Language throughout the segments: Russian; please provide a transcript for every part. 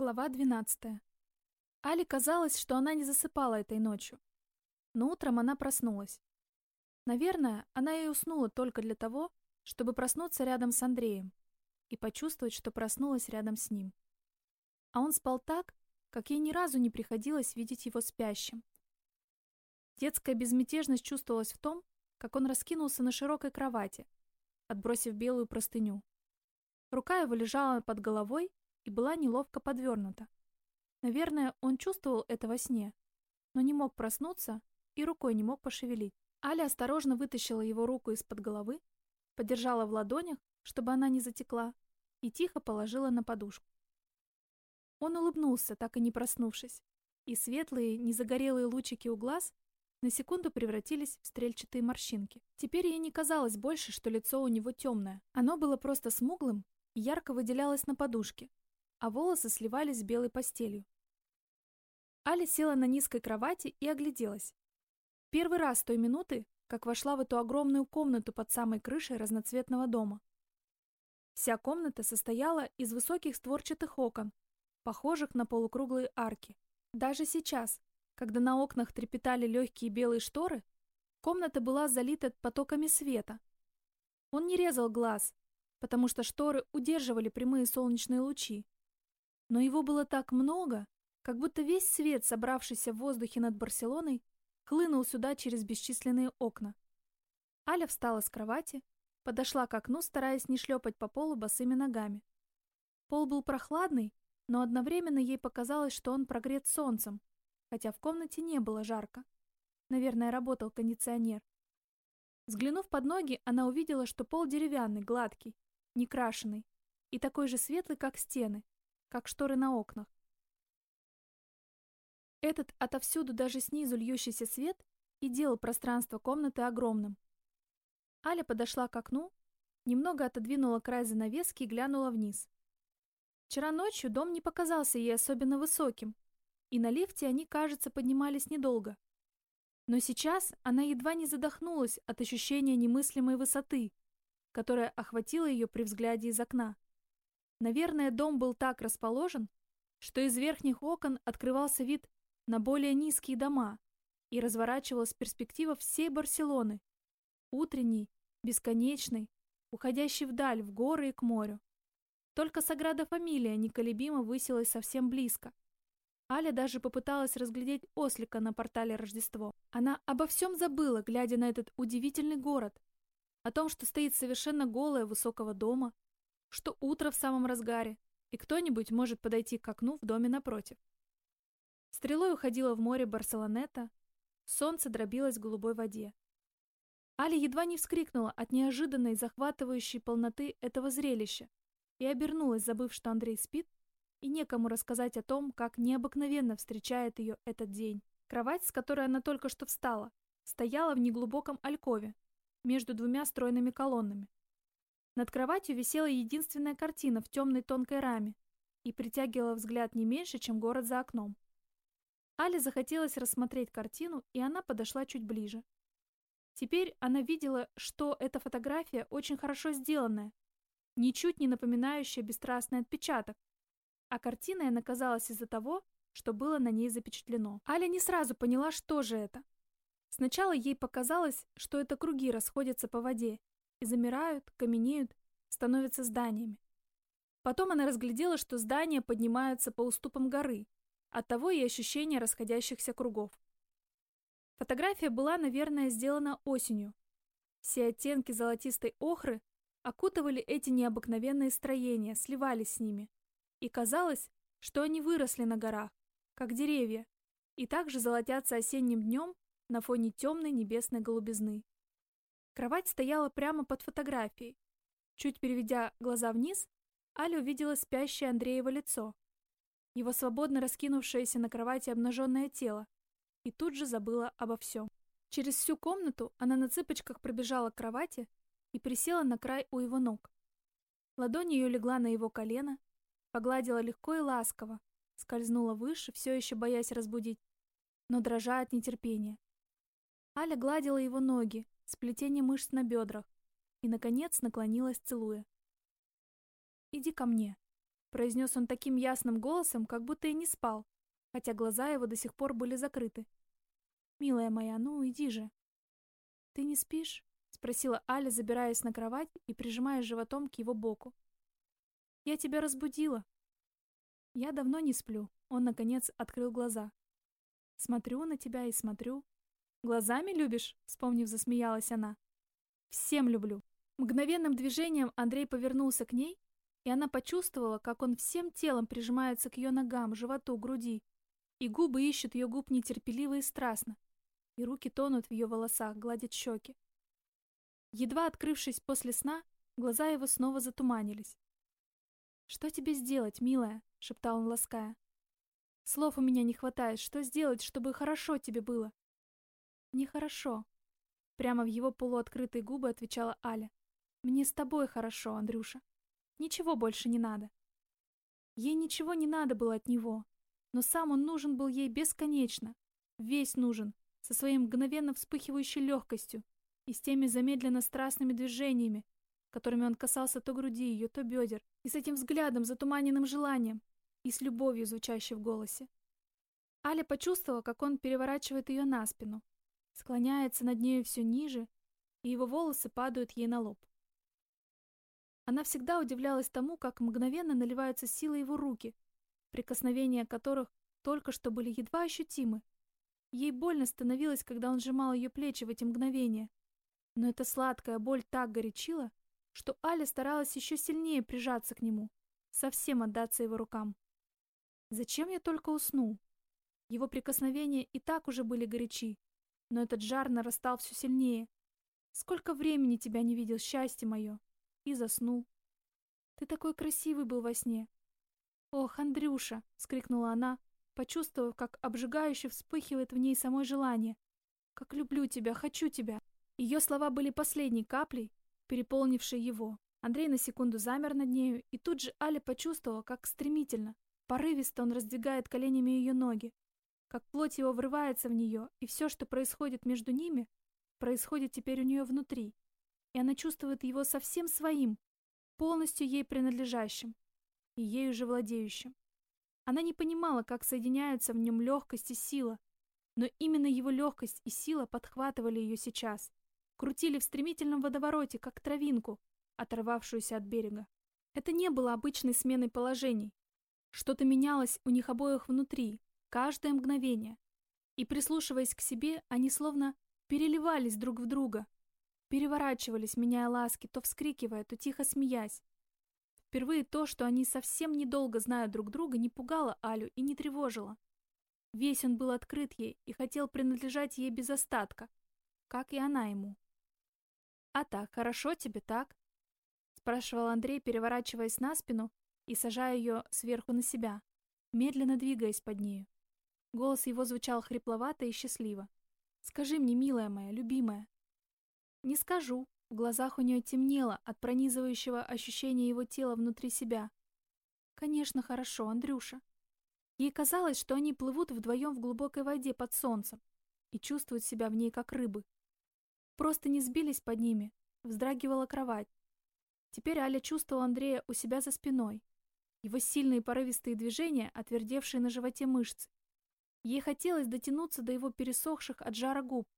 Глава 12. Али казалось, что она не засыпала этой ночью. Но утром она проснулась. Наверное, она и уснула только для того, чтобы проснуться рядом с Андреем и почувствовать, что проснулась рядом с ним. А он спал так, как ей ни разу не приходилось видеть его спящим. Детская безмятежность чувствовалась в том, как он раскинулся на широкой кровати, отбросив белую простыню. Рука его лежала под головой, и была неловко подвернута. Наверное, он чувствовал это во сне, но не мог проснуться и рукой не мог пошевелить. Аля осторожно вытащила его руку из-под головы, подержала в ладонях, чтобы она не затекла, и тихо положила на подушку. Он улыбнулся, так и не проснувшись, и светлые, незагорелые лучики у глаз на секунду превратились в стрельчатые морщинки. Теперь ей не казалось больше, что лицо у него темное. Оно было просто смуглым и ярко выделялось на подушке, а волосы сливались с белой постелью. Аля села на низкой кровати и огляделась. Первый раз с той минуты, как вошла в эту огромную комнату под самой крышей разноцветного дома. Вся комната состояла из высоких створчатых окон, похожих на полукруглые арки. Даже сейчас, когда на окнах трепетали легкие белые шторы, комната была залита потоками света. Он не резал глаз, потому что шторы удерживали прямые солнечные лучи, но его было так много, как будто весь свет, собравшийся в воздухе над Барселоной, хлынул сюда через бесчисленные окна. Аля встала с кровати, подошла к окну, стараясь не шлепать по полу босыми ногами. Пол был прохладный, но одновременно ей показалось, что он прогрет солнцем, хотя в комнате не было жарко. Наверное, работал кондиционер. Взглянув под ноги, она увидела, что пол деревянный, гладкий, некрашенный и такой же светлый, как стены, как шторы на окнах. Этот отовсюду даже снизу льющийся свет и делал пространство комнаты огромным. Аля подошла к окну, немного отодвинула край занавески и глянула вниз. Вчера ночью дом не показался ей особенно высоким, и на лифте они, кажется, поднимались недолго. Но сейчас она едва не задохнулась от ощущения немыслимой высоты, которая охватила ее при взгляде из окна. Наверное, дом был так расположен, что из верхних окон открывался вид на более низкие дома и разворачивалась перспектива всей Барселоны, утренней, бесконечной, уходящей вдаль, в горы и к морю. Только Саграда Фамилия неколебимо высилась совсем близко. Аля даже попыталась разглядеть ослика на портале Рождество. Она обо всем забыла, глядя на этот удивительный город, о том, что стоит совершенно голая высокого дома, что утро в самом разгаре, и кто-нибудь может подойти к окну в доме напротив. Стрелой уходила в море Барселонета, солнце дробилось в голубой воде. Али едва не вскрикнула от неожиданной захватывающей полноты этого зрелища и обернулась, забыв, что Андрей спит, и некому рассказать о том, как необыкновенно встречает ее этот день. Кровать, с которой она только что встала, стояла в неглубоком алькове между двумя стройными колоннами. Над кроватью висела единственная картина в темной тонкой раме и притягивала взгляд не меньше, чем город за окном. Але захотелось рассмотреть картину, и она подошла чуть ближе. Теперь она видела, что эта фотография очень хорошо сделанная, ничуть не напоминающая бесстрастный отпечаток, а картиной она казалась из-за того, что было на ней запечатлено. Аля не сразу поняла, что же это. Сначала ей показалось, что это круги расходятся по воде, и замирают, каменеют, становятся зданиями. Потом она разглядела, что здания поднимаются по уступам горы, оттого и ощущение расходящихся кругов. Фотография была, наверное, сделана осенью. Все оттенки золотистой охры окутывали эти необыкновенные строения, сливались с ними. И казалось, что они выросли на горах, как деревья, и также золотятся осенним днем на фоне темной небесной голубизны. Кровать стояла прямо под фотографией. Чуть переведя глаза вниз, Аля увидела спящее Андреево лицо, его свободно раскинувшееся на кровати обнаженное тело, и тут же забыла обо всем. Через всю комнату она на цыпочках пробежала к кровати и присела на край у его ног. Ладонь ее легла на его колено, погладила легко и ласково, скользнула выше, все еще боясь разбудить, но дрожа от нетерпения. Аля гладила его ноги, сплетение мышц на бедрах, и, наконец, наклонилась, целуя. «Иди ко мне», произнес он таким ясным голосом, как будто и не спал, хотя глаза его до сих пор были закрыты. «Милая моя, ну иди же». «Ты не спишь?» — спросила Аля, забираясь на кровать и прижимая животом к его боку. «Я тебя разбудила». «Я давно не сплю». Он, наконец, открыл глаза. «Смотрю на тебя и смотрю». «Глазами любишь?» — вспомнив, засмеялась она. «Всем люблю». Мгновенным движением Андрей повернулся к ней, и она почувствовала, как он всем телом прижимается к ее ногам, животу, груди, и губы ищут ее губ нетерпеливо и страстно, и руки тонут в ее волосах, гладят щеки. Едва открывшись после сна, глаза его снова затуманились. «Что тебе сделать, милая?» — шептал он, лаская. «Слов у меня не хватает. Что сделать, чтобы хорошо тебе было?» «Нехорошо», — прямо в его полуоткрытые губы отвечала Аля. «Мне с тобой хорошо, Андрюша. Ничего больше не надо». Ей ничего не надо было от него, но сам он нужен был ей бесконечно, весь нужен, со своей мгновенно вспыхивающей легкостью и с теми замедленно страстными движениями, которыми он касался то груди ее, то бедер, и с этим взглядом, затуманенным желанием, и с любовью, звучащей в голосе. Аля почувствовала, как он переворачивает ее на спину, склоняется над нею все ниже, и его волосы падают ей на лоб. Она всегда удивлялась тому, как мгновенно наливаются силой его руки, прикосновения которых только что были едва ощутимы, Ей больно становилось, когда он сжимал ее плечи в эти мгновения. Но эта сладкая боль так горячила, что Аля старалась еще сильнее прижаться к нему, совсем отдаться его рукам. Зачем я только уснул? Его прикосновения и так уже были горячи, но этот жар нарастал все сильнее. Сколько времени тебя не видел, счастье мое! И заснул. Ты такой красивый был во сне. Ох, Андрюша! — скрикнула она, почувствовав, как обжигающе вспыхивает в ней самое желание. «Как люблю тебя, хочу тебя!» Ее слова были последней каплей, переполнившей его. Андрей на секунду замер над нею, и тут же Аля почувствовала, как стремительно, порывисто он раздвигает коленями ее ноги, как плоть его врывается в нее, и все, что происходит между ними, происходит теперь у нее внутри. И она чувствует его совсем своим, полностью ей принадлежащим и ею же владеющим. Она не понимала, как соединяются в нем легкость и сила, но именно его легкость и сила подхватывали ее сейчас, крутили в стремительном водовороте, как травинку, оторвавшуюся от берега. Это не было обычной сменой положений. Что-то менялось у них обоих внутри, каждое мгновение. И прислушиваясь к себе, они словно переливались друг в друга, переворачивались, меняя ласки, то вскрикивая, то тихо смеясь, Впервые то, что они совсем недолго знают друг друга, не пугало Алю и не тревожило. Весь он был открыт ей и хотел принадлежать ей без остатка, как и она ему. «А так, хорошо тебе, так?» — спрашивал Андрей, переворачиваясь на спину и сажая ее сверху на себя, медленно двигаясь под нею. Голос его звучал хрипловато и счастливо. «Скажи мне, милая моя, любимая». «Не скажу», в глазах у нее темнело от пронизывающего ощущения его тела внутри себя. Конечно, хорошо, Андрюша. Ей казалось, что они плывут вдвоем в глубокой воде под солнцем и чувствуют себя в ней как рыбы. Просто не сбились под ними, вздрагивала кровать. Теперь Аля чувствовала Андрея у себя за спиной. Его сильные порывистые движения, отвердевшие на животе мышцы. Ей хотелось дотянуться до его пересохших от жара губ,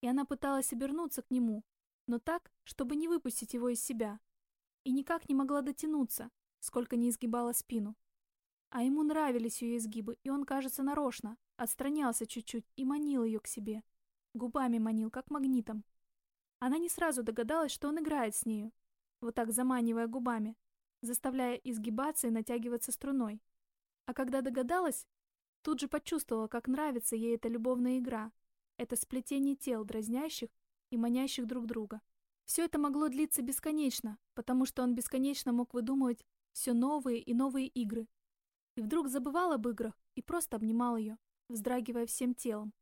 и она пыталась обернуться к нему, но так, чтобы не выпустить его из себя. И никак не могла дотянуться, сколько не изгибала спину. А ему нравились ее изгибы, и он, кажется, нарочно, отстранялся чуть-чуть и манил ее к себе. Губами манил, как магнитом. Она не сразу догадалась, что он играет с нею, вот так заманивая губами, заставляя изгибаться и натягиваться струной. А когда догадалась, тут же почувствовала, как нравится ей эта любовная игра, это сплетение тел, дразнящих и манящих друг друга. Все это могло длиться бесконечно, потому что он бесконечно мог выдумывать все новые и новые игры. И вдруг забывал об играх и просто обнимал ее, вздрагивая всем телом.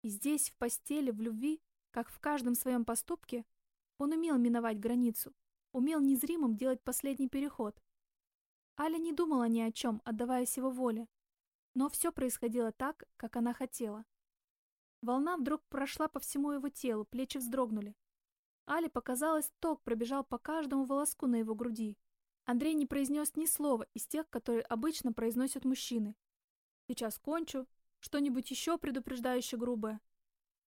И здесь, в постели, в любви, как в каждом своем поступке, он умел миновать границу, умел незримым делать последний переход. Аля не думала ни о чем, отдаваясь его воле, но все происходило так, как она хотела. Волна вдруг прошла по всему его телу, плечи вздрогнули. Але показалось, ток пробежал по каждому волоску на его груди. Андрей не произнес ни слова из тех, которые обычно произносят мужчины. Сейчас кончу, что-нибудь еще предупреждающе грубое.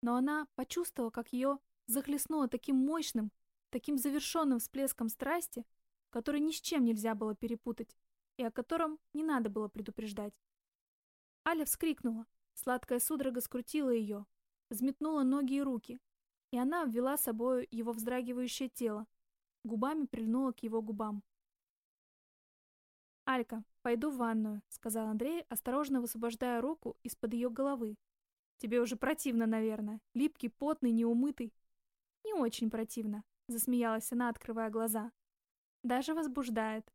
Но она почувствовала, как ее захлестнуло таким мощным, таким завершенным всплеском страсти, который ни с чем нельзя было перепутать и о котором не надо было предупреждать. Аля вскрикнула, сладкая судорога скрутила ее, взметнула ноги и руки, и она обвела собою его вздрагивающее тело, губами прильнула к его губам. «Алька, пойду в ванную», — сказал Андрей, осторожно высвобождая руку из-под ее головы. «Тебе уже противно, наверное. Липкий, потный, неумытый». «Не очень противно», — засмеялась она, открывая глаза. «Даже возбуждает».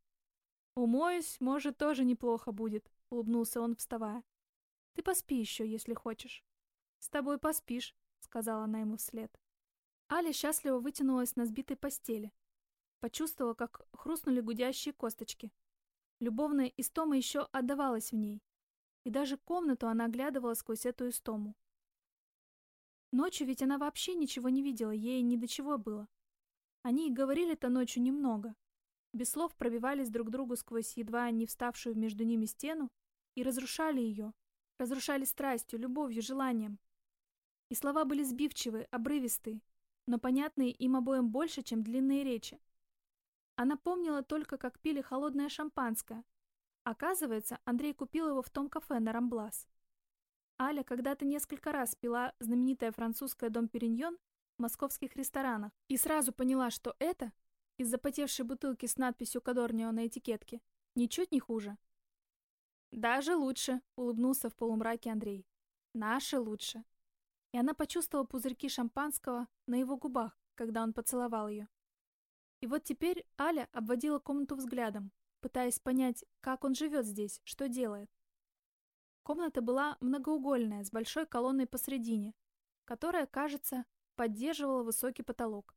«Умоюсь, может, тоже неплохо будет», — улыбнулся он, вставая. «Ты поспи еще, если хочешь». «С тобой поспишь», — сказала она ему вслед. Аля счастливо вытянулась на сбитой постели. Почувствовала, как хрустнули гудящие косточки. Любовная истома еще отдавалась в ней. И даже комнату она оглядывала сквозь эту истому. Ночью ведь она вообще ничего не видела, ей ни до чего было. Они и говорили-то ночью немного. Без слов пробивались друг другу сквозь едва не вставшую между ними стену и разрушали ее. Разрушали страстью, любовью, желанием. И слова были сбивчивые, обрывистые, но понятные им обоим больше, чем длинные речи. Она помнила только, как пили холодное шампанское. Оказывается, Андрей купил его в том кафе на Рамблас. Аля когда-то несколько раз пила знаменитое французское дом Периньон в московских ресторанах и сразу поняла, что это, из запотевшей бутылки с надписью «Кадорнио» на этикетке, ничуть не хуже. «Даже лучше», — улыбнулся в полумраке Андрей. «Наши лучше». И она почувствовала пузырьки шампанского на его губах, когда он поцеловал ее. И вот теперь Аля обводила комнату взглядом, пытаясь понять, как он живет здесь, что делает. Комната была многоугольная, с большой колонной посредине, которая, кажется, поддерживала высокий потолок.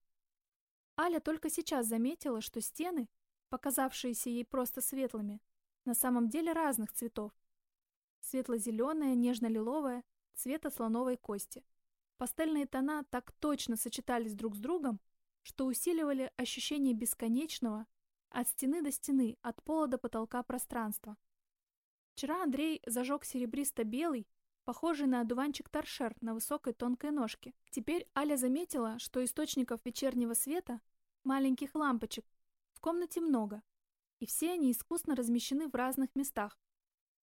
Аля только сейчас заметила, что стены, показавшиеся ей просто светлыми, на самом деле разных цветов. Светло-зеленая, нежно-лиловая, цвета слоновой кости. Пастельные тона так точно сочетались друг с другом, что усиливали ощущение бесконечного от стены до стены, от пола до потолка пространства. Вчера Андрей зажег серебристо-белый, похожий на одуванчик торшер на высокой тонкой ножке. Теперь Аля заметила, что источников вечернего света, маленьких лампочек, в комнате много, и все они искусно размещены в разных местах.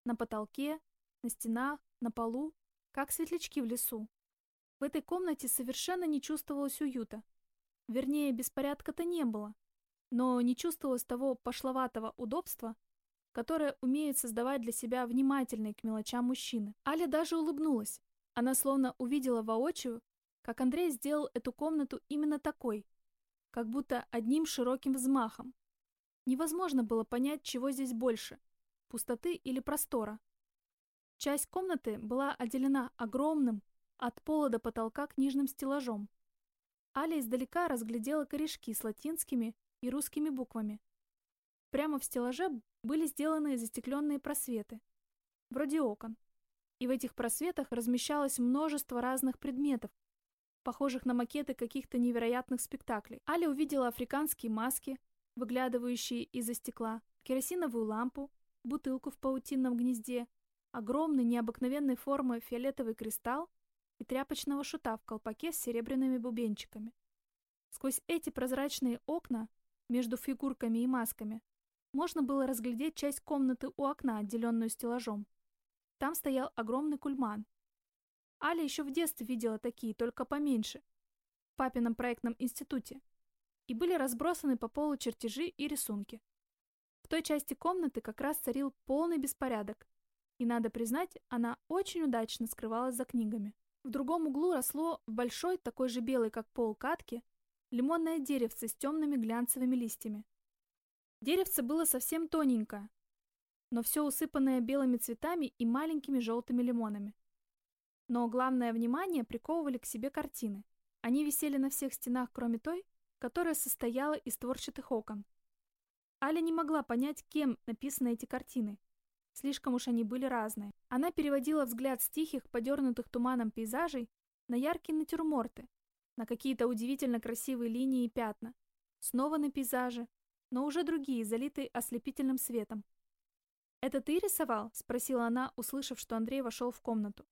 На потолке, на стенах, на полу, как светлячки в лесу. В этой комнате совершенно не чувствовалось уюта. Вернее, беспорядка-то не было, но не чувствовалось того пошловатого удобства, которое умеет создавать для себя внимательные к мелочам мужчины. Аля даже улыбнулась. Она словно увидела воочию, как Андрей сделал эту комнату именно такой, как будто одним широким взмахом. Невозможно было понять, чего здесь больше – пустоты или простора. Часть комнаты была отделена огромным, от пола до потолка книжным стеллажом. Аля издалека разглядела корешки с латинскими и русскими буквами. Прямо в стеллаже были сделаны застекленные просветы, вроде окон. И в этих просветах размещалось множество разных предметов, похожих на макеты каких-то невероятных спектаклей. Аля увидела африканские маски, выглядывающие из-за стекла, керосиновую лампу, бутылку в паутинном гнезде, огромный необыкновенной формы фиолетовый кристалл и тряпочного шута в колпаке с серебряными бубенчиками. Сквозь эти прозрачные окна, между фигурками и масками, можно было разглядеть часть комнаты у окна, отделенную стеллажом. Там стоял огромный кульман. Аля еще в детстве видела такие, только поменьше, в папином проектном институте, и были разбросаны по полу чертежи и рисунки. В той части комнаты как раз царил полный беспорядок, и, надо признать, она очень удачно скрывалась за книгами. В другом углу росло в большой, такой же белой, как пол катки, лимонное деревце с темными глянцевыми листьями. Деревце было совсем тоненькое, но все усыпанное белыми цветами и маленькими желтыми лимонами. Но главное внимание приковывали к себе картины. Они висели на всех стенах, кроме той, которая состояла из творчатых окон. Аля не могла понять, кем написаны эти картины. Слишком уж они были разные. Она переводила взгляд с тихих, подернутых туманом пейзажей на яркие натюрморты, на какие-то удивительно красивые линии и пятна. Снова на пейзажи, но уже другие, залитые ослепительным светом. «Это ты рисовал?» — спросила она, услышав, что Андрей вошел в комнату.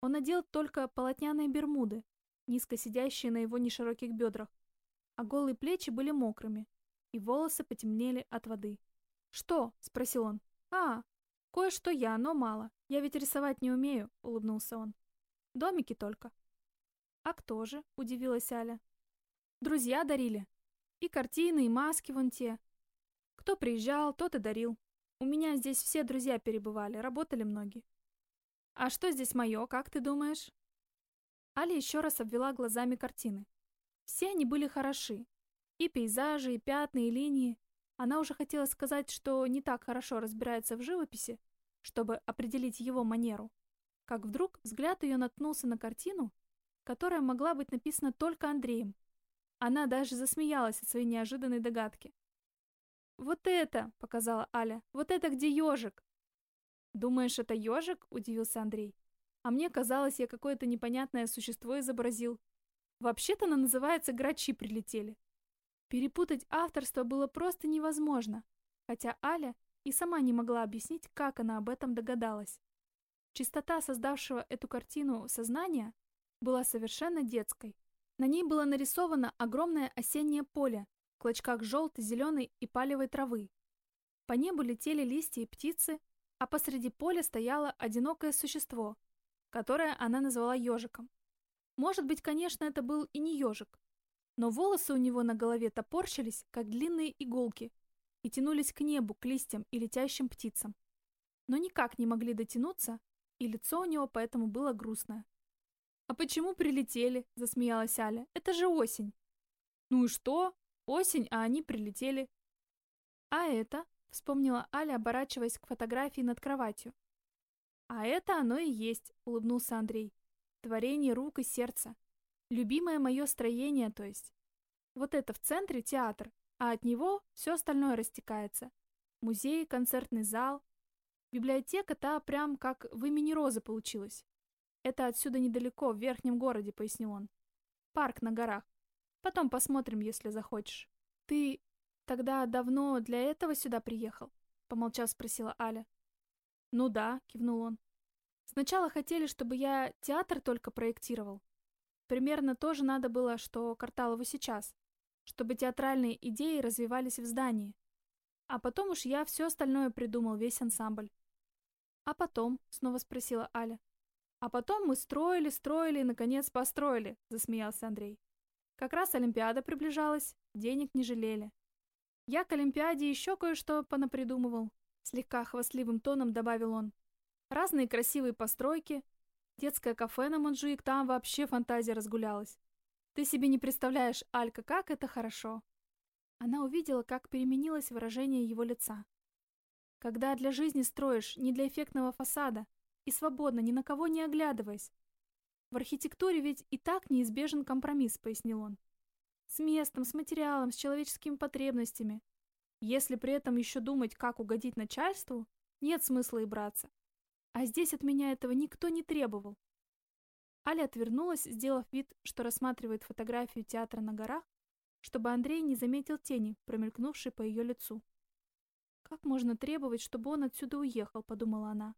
Он надел только полотняные бермуды, низко сидящие на его нешироких бедрах, а голые плечи были мокрыми, и волосы потемнели от воды. «Что?» — спросил он. «А, кое-что я, но мало. Я ведь рисовать не умею», — улыбнулся он. «Домики только». «А кто же?» — удивилась Аля. «Друзья дарили. И картины, и маски вон те. Кто приезжал, тот и дарил. У меня здесь все друзья перебывали, работали многие. А что здесь мое, как ты думаешь? Аля еще раз обвела глазами картины. Все они были хороши. И пейзажи, и пятна, и линии. Она уже хотела сказать, что не так хорошо разбирается в живописи, чтобы определить его манеру. Как вдруг взгляд ее наткнулся на картину, которая могла быть написана только Андреем. Она даже засмеялась от своей неожиданной догадки. «Вот это!» — показала Аля. «Вот это где ежик?» «Думаешь, это ежик?» — удивился Андрей. «А мне казалось, я какое-то непонятное существо изобразил. Вообще-то она называется «Грачи прилетели». Перепутать авторство было просто невозможно, хотя Аля и сама не могла объяснить, как она об этом догадалась. Чистота создавшего эту картину сознания была совершенно детской. На ней было нарисовано огромное осеннее поле, клочках желтой, зеленой и палевой травы. По небу летели листья и птицы, а посреди поля стояло одинокое существо, которое она назвала ежиком. Может быть, конечно, это был и не ежик, но волосы у него на голове топорщились, как длинные иголки, и тянулись к небу, к листьям и летящим птицам. Но никак не могли дотянуться, и лицо у него поэтому было грустное. «А почему прилетели?» — засмеялась Аля. «Это же осень». «Ну и что? Осень, а они прилетели. А это, вспомнила Аля, оборачиваясь к фотографии над кроватью. А это оно и есть, улыбнулся Андрей. Творение рук и сердца. Любимое мое строение, то есть. Вот это в центре театр, а от него все остальное растекается. Музей, концертный зал. Библиотека та прям как в имени Розы получилась. Это отсюда недалеко, в верхнем городе, пояснил он. Парк на горах. Потом посмотрим, если захочешь. Ты тогда давно для этого сюда приехал? Помолчав, спросила Аля. Ну да, кивнул он. Сначала хотели, чтобы я театр только проектировал. Примерно то же надо было, что Карталову сейчас. Чтобы театральные идеи развивались в здании. А потом уж я все остальное придумал, весь ансамбль. А потом, снова спросила Аля. А потом мы строили, строили и, наконец, построили, засмеялся Андрей. Как раз Олимпиада приближалась, денег не жалели. Я к Олимпиаде еще кое-что понапридумывал, слегка хвастливым тоном добавил он. Разные красивые постройки, детское кафе на Монжуик, там вообще фантазия разгулялась. Ты себе не представляешь, Алька, как это хорошо. Она увидела, как переменилось выражение его лица. Когда для жизни строишь не для эффектного фасада и свободно, ни на кого не оглядываясь, в архитектуре ведь и так неизбежен компромисс, пояснил он. С местом, с материалом, с человеческими потребностями. Если при этом еще думать, как угодить начальству, нет смысла и браться. А здесь от меня этого никто не требовал. Аля отвернулась, сделав вид, что рассматривает фотографию театра на горах, чтобы Андрей не заметил тени, промелькнувшей по ее лицу. «Как можно требовать, чтобы он отсюда уехал?» — подумала она.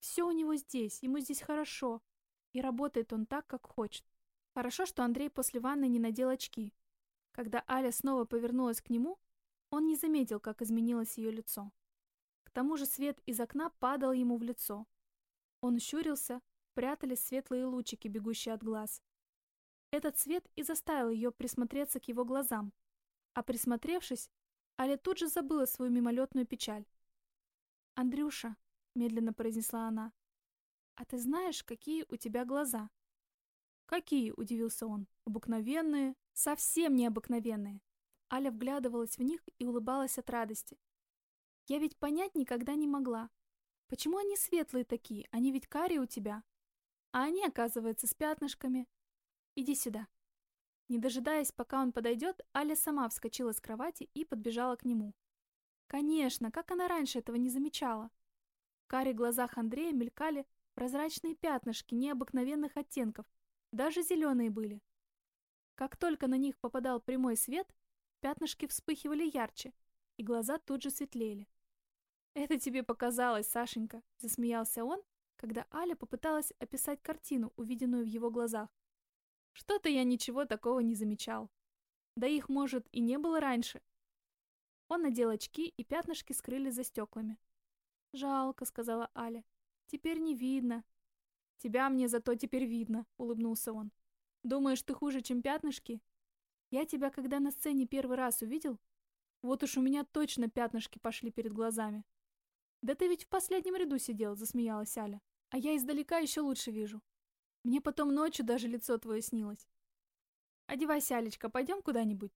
«Все у него здесь, ему здесь хорошо, и работает он так, как хочет. Хорошо, что Андрей после ванны не надел очки. Когда Аля снова повернулась к нему, он не заметил, как изменилось ее лицо. К тому же свет из окна падал ему в лицо. Он щурился, прятались светлые лучики, бегущие от глаз. Этот свет и заставил ее присмотреться к его глазам. А присмотревшись, Аля тут же забыла свою мимолетную печаль. «Андрюша», — медленно произнесла она, «А ты знаешь, какие у тебя глаза?» «Какие?» — удивился он. «Обыкновенные?» «Совсем необыкновенные». Аля вглядывалась в них и улыбалась от радости. «Я ведь понять никогда не могла. Почему они светлые такие? Они ведь карие у тебя. А они, оказывается, с пятнышками. Иди сюда». Не дожидаясь, пока он подойдет, Аля сама вскочила с кровати и подбежала к нему. Конечно, как она раньше этого не замечала. В каре глазах Андрея мелькали Прозрачные пятнышки необыкновенных оттенков, даже зеленые были. Как только на них попадал прямой свет, пятнышки вспыхивали ярче, и глаза тут же светлели. «Это тебе показалось, Сашенька», — засмеялся он, когда Аля попыталась описать картину, увиденную в его глазах. «Что-то я ничего такого не замечал. Да их, может, и не было раньше». Он надел очки, и пятнышки скрылись за стеклами. «Жалко», — сказала Аля. «Теперь не видно». «Тебя мне зато теперь видно», — улыбнулся он. «Думаешь, ты хуже, чем пятнышки?» «Я тебя, когда на сцене первый раз увидел, вот уж у меня точно пятнышки пошли перед глазами». «Да ты ведь в последнем ряду сидел», — засмеялась Аля. «А я издалека еще лучше вижу. Мне потом ночью даже лицо твое снилось». «Одевайся, Алечка, пойдем куда-нибудь.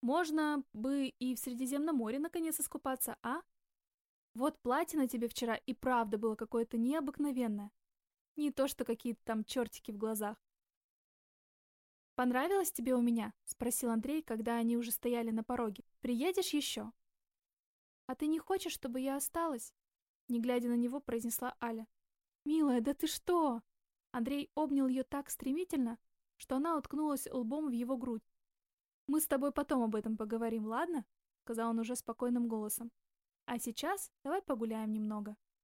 Можно бы и в Средиземном море наконец искупаться, а? Вот платье на тебе вчера и правда было какое-то необыкновенное. Не то, что какие-то там чертики в глазах. «Понравилось тебе у меня?» — спросил Андрей, когда они уже стояли на пороге. «Приедешь еще?» «А ты не хочешь, чтобы я осталась?» Не глядя на него, произнесла Аля. «Милая, да ты что?» Андрей обнял ее так стремительно, что она уткнулась лбом в его грудь. «Мы с тобой потом об этом поговорим, ладно?» сказал он уже спокойным голосом. «А сейчас давай погуляем немного».